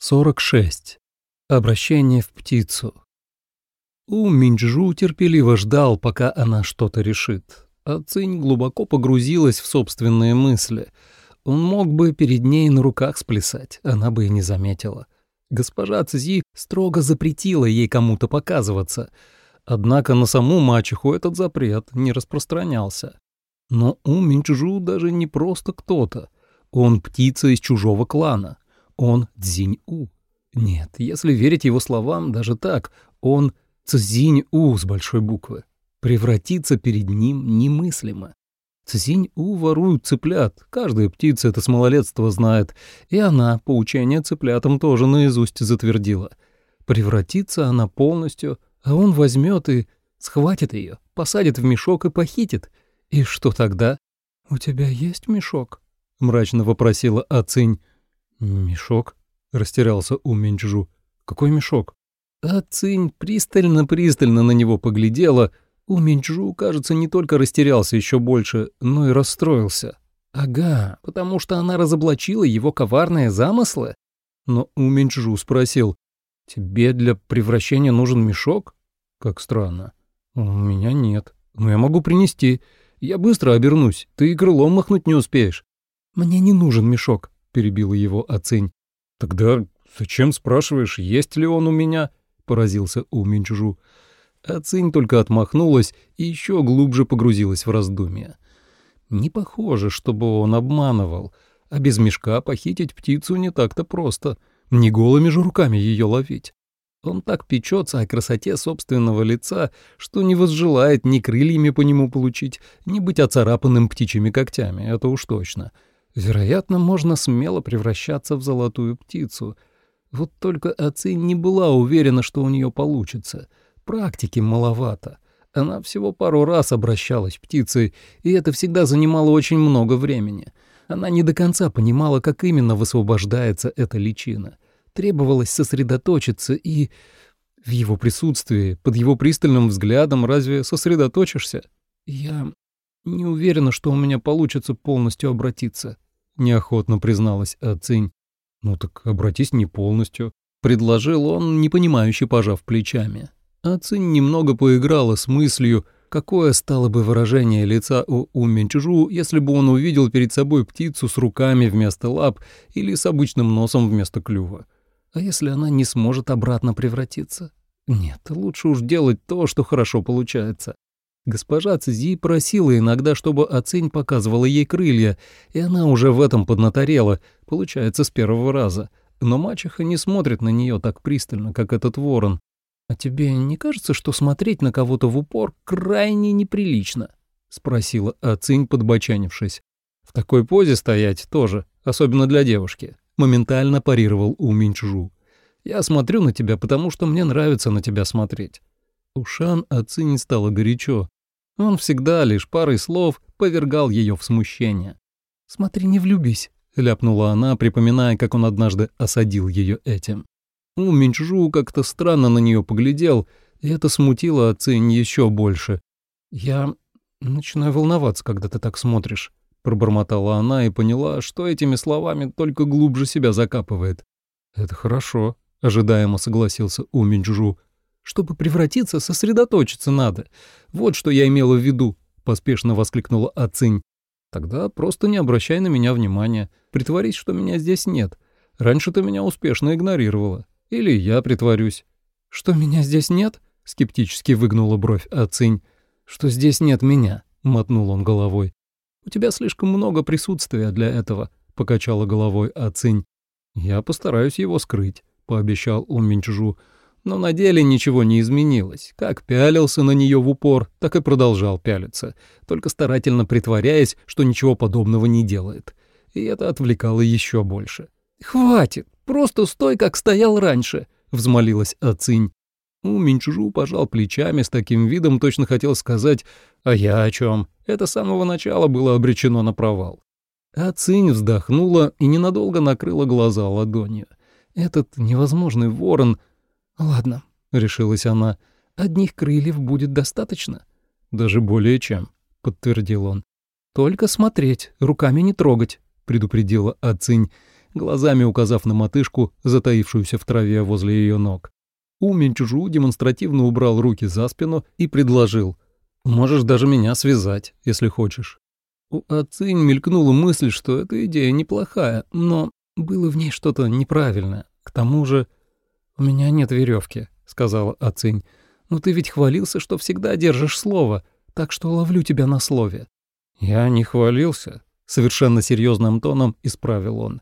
46. Обращение в птицу. У Минджу терпеливо ждал, пока она что-то решит. А Цинь глубоко погрузилась в собственные мысли. Он мог бы перед ней на руках сплясать, она бы и не заметила. Госпожа Цзи строго запретила ей кому-то показываться. Однако на саму мачеху этот запрет не распространялся. Но у Минджу даже не просто кто-то. Он птица из чужого клана — он Цзинь-У. Нет, если верить его словам, даже так, он Цзинь-У с большой буквы. Превратиться перед ним немыслимо. Цзинь-У воруют цыплят, каждая птица это с малолетства знает, и она поучение цыплятам тоже наизусть затвердила. Превратится она полностью, а он возьмет и схватит ее, посадит в мешок и похитит. И что тогда? «У тебя есть мешок?» — мрачно вопросила Ацинь. «Мешок?» — растерялся у Минджу. «Какой мешок?» А Цинь пристально-пристально на него поглядела. У Минджу, кажется, не только растерялся еще больше, но и расстроился. Ага, потому что она разоблачила его коварные замыслы? Но у Минджу спросил, «Тебе для превращения нужен мешок?» «Как странно. У меня нет. Но я могу принести. Я быстро обернусь, ты и крылом махнуть не успеешь». «Мне не нужен мешок», — перебила его Ацинь. «Тогда зачем спрашиваешь, есть ли он у меня?» — поразился У Минчжу. Ацинь только отмахнулась и еще глубже погрузилась в раздумья. Не похоже, чтобы он обманывал, а без мешка похитить птицу не так-то просто, не голыми же руками ее ловить. Он так печется о красоте собственного лица, что не возжелает ни крыльями по нему получить, ни быть оцарапанным птичьими когтями, это уж точно — Вероятно, можно смело превращаться в золотую птицу. Вот только Аци не была уверена, что у нее получится. Практики маловато. Она всего пару раз обращалась птицей, и это всегда занимало очень много времени. Она не до конца понимала, как именно высвобождается эта личина. Требовалось сосредоточиться и... В его присутствии, под его пристальным взглядом, разве сосредоточишься? Я не уверена, что у меня получится полностью обратиться, неохотно призналась Ацинь. Ну так обратись не полностью, предложил он, непонимающе пожав плечами. Ацинь немного поиграла с мыслью, какое стало бы выражение лица у Уминчжу, если бы он увидел перед собой птицу с руками вместо лап или с обычным носом вместо клюва. А если она не сможет обратно превратиться? Нет, лучше уж делать то, что хорошо получается. Госпожа Цзи просила иногда, чтобы Ацинь показывала ей крылья, и она уже в этом поднаторела, получается, с первого раза. Но мачеха не смотрит на нее так пристально, как этот ворон. «А тебе не кажется, что смотреть на кого-то в упор крайне неприлично?» — спросила Ацинь, подбочанившись. «В такой позе стоять тоже, особенно для девушки», — моментально парировал У Минчжу. «Я смотрю на тебя, потому что мне нравится на тебя смотреть». Ушан Ацинь стало горячо. Он всегда лишь парой слов повергал ее в смущение. «Смотри, не влюбись», — ляпнула она, припоминая, как он однажды осадил ее этим. У Минчжу как-то странно на нее поглядел, и это смутило Ацинь еще больше. «Я начинаю волноваться, когда ты так смотришь», — пробормотала она и поняла, что этими словами только глубже себя закапывает. «Это хорошо», — ожидаемо согласился У Минчжу. Чтобы превратиться, сосредоточиться надо. Вот что я имела в виду», — поспешно воскликнула Ацинь. «Тогда просто не обращай на меня внимания. Притворись, что меня здесь нет. Раньше ты меня успешно игнорировала. Или я притворюсь». «Что меня здесь нет?» — скептически выгнула бровь Ацинь. «Что здесь нет меня», — мотнул он головой. «У тебя слишком много присутствия для этого», — покачала головой Ацинь. «Я постараюсь его скрыть», — пообещал он Минчжу. Но на деле ничего не изменилось. Как пялился на нее в упор, так и продолжал пялиться, только старательно притворяясь, что ничего подобного не делает. И это отвлекало еще больше. «Хватит! Просто стой, как стоял раньше!» — взмолилась Ацинь. У Минчжу пожал плечами с таким видом, точно хотел сказать «А я о чем? Это с самого начала было обречено на провал». Ацинь вздохнула и ненадолго накрыла глаза ладонью. Этот невозможный ворон «Ладно», — решилась она, — «одних крыльев будет достаточно». «Даже более чем», — подтвердил он. «Только смотреть, руками не трогать», — предупредила Ацинь. глазами указав на мотышку, затаившуюся в траве возле ее ног. У Минчжу демонстративно убрал руки за спину и предложил. «Можешь даже меня связать, если хочешь». У Ацинь мелькнула мысль, что эта идея неплохая, но было в ней что-то неправильное. К тому же... «У меня нет веревки, сказала Ацинь. «Но ты ведь хвалился, что всегда держишь слово, так что ловлю тебя на слове». «Я не хвалился», — совершенно серьезным тоном исправил он.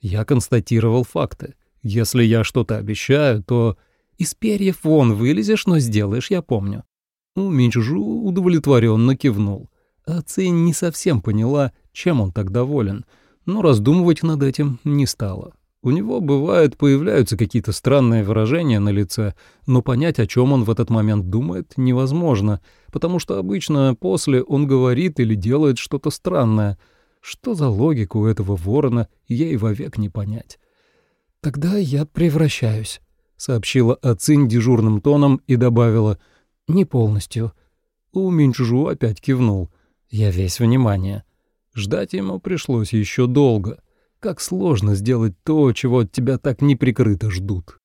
«Я констатировал факты. Если я что-то обещаю, то...» «Из перьев вон вылезешь, но сделаешь, я помню». Минчжу удовлетворенно кивнул. А Цинь не совсем поняла, чем он так доволен, но раздумывать над этим не стала. У него, бывает, появляются какие-то странные выражения на лице, но понять, о чем он в этот момент думает, невозможно, потому что обычно после он говорит или делает что-то странное. Что за логика у этого ворона, ей вовек не понять. «Тогда я превращаюсь», — сообщила Ацинь дежурным тоном и добавила «не полностью». У Минчжу опять кивнул. Я весь внимание. Ждать ему пришлось еще долго — как сложно сделать то, чего от тебя так неприкрыто ждут.